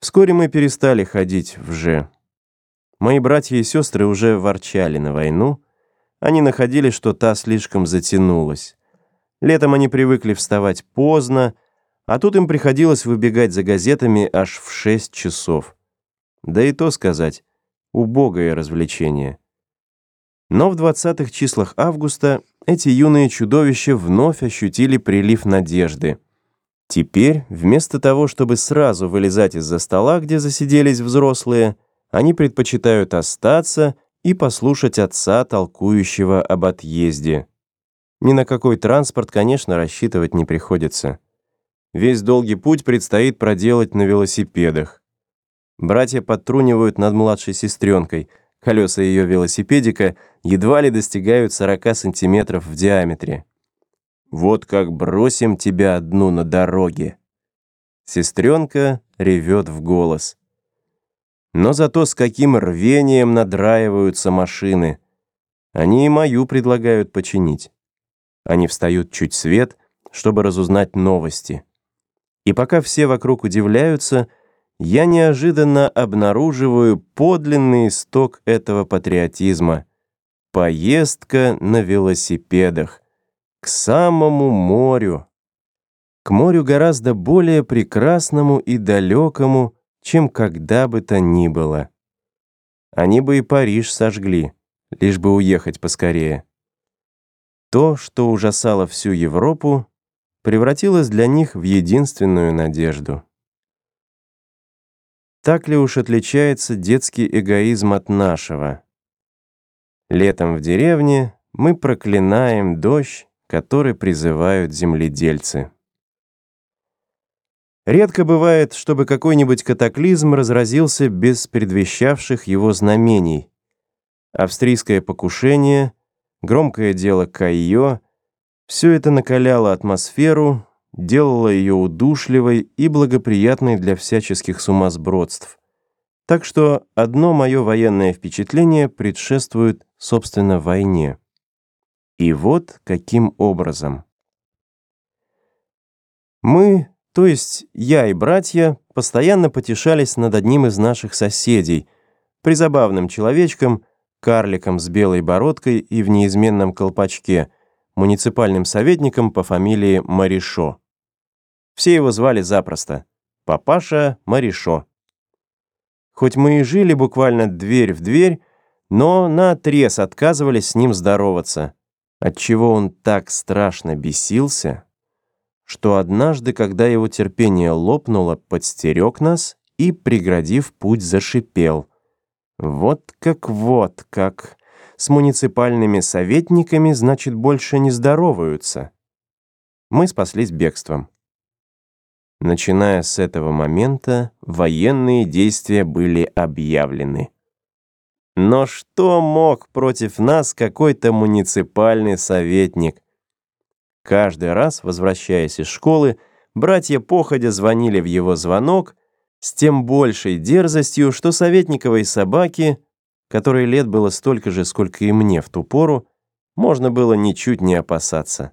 Вскоре мы перестали ходить в Ж. Мои братья и сестры уже ворчали на войну. Они находили, что та слишком затянулась. Летом они привыкли вставать поздно, а тут им приходилось выбегать за газетами аж в 6 часов. Да и то сказать, убогое развлечение. Но в 20-х числах августа эти юные чудовища вновь ощутили прилив надежды — Теперь, вместо того, чтобы сразу вылезать из-за стола, где засиделись взрослые, они предпочитают остаться и послушать отца, толкующего об отъезде. Ни на какой транспорт, конечно, рассчитывать не приходится. Весь долгий путь предстоит проделать на велосипедах. Братья подтрунивают над младшей сестренкой. Колеса ее велосипедика едва ли достигают 40 сантиметров в диаметре. Вот как бросим тебя одну на дороге. Сестренка ревет в голос. Но зато с каким рвением надраиваются машины. Они и мою предлагают починить. Они встают чуть свет, чтобы разузнать новости. И пока все вокруг удивляются, я неожиданно обнаруживаю подлинный исток этого патриотизма. Поездка на велосипедах к самому морю, к морю гораздо более прекрасному и далекому, чем когда бы то ни было. Они бы и Париж сожгли, лишь бы уехать поскорее. То, что ужасало всю Европу, превратилось для них в единственную надежду. Так ли уж отличается детский эгоизм от нашего? Летом в деревне мы проклинаем дождь который призывают земледельцы. Редко бывает, чтобы какой-нибудь катаклизм разразился без предвещавших его знамений. Австрийское покушение, громкое дело Кайо — все это накаляло атмосферу, делало ее удушливой и благоприятной для всяческих сумасбродств. Так что одно мое военное впечатление предшествует, собственно, войне. И вот каким образом. Мы, то есть я и братья, постоянно потешались над одним из наших соседей, призабавным человечком, карликом с белой бородкой и в неизменном колпачке, муниципальным советником по фамилии Маришо. Все его звали запросто «Папаша Маришо». Хоть мы и жили буквально дверь в дверь, но наотрез отказывались с ним здороваться отчего он так страшно бесился, что однажды, когда его терпение лопнуло, подстерег нас и, преградив путь, зашипел. «Вот как, вот как! С муниципальными советниками, значит, больше не здороваются!» Мы спаслись бегством. Начиная с этого момента, военные действия были объявлены. Но что мог против нас какой-то муниципальный советник? Каждый раз, возвращаясь из школы, братья походя звонили в его звонок с тем большей дерзостью, что советниковой собаке, которой лет было столько же, сколько и мне в ту пору, можно было ничуть не опасаться.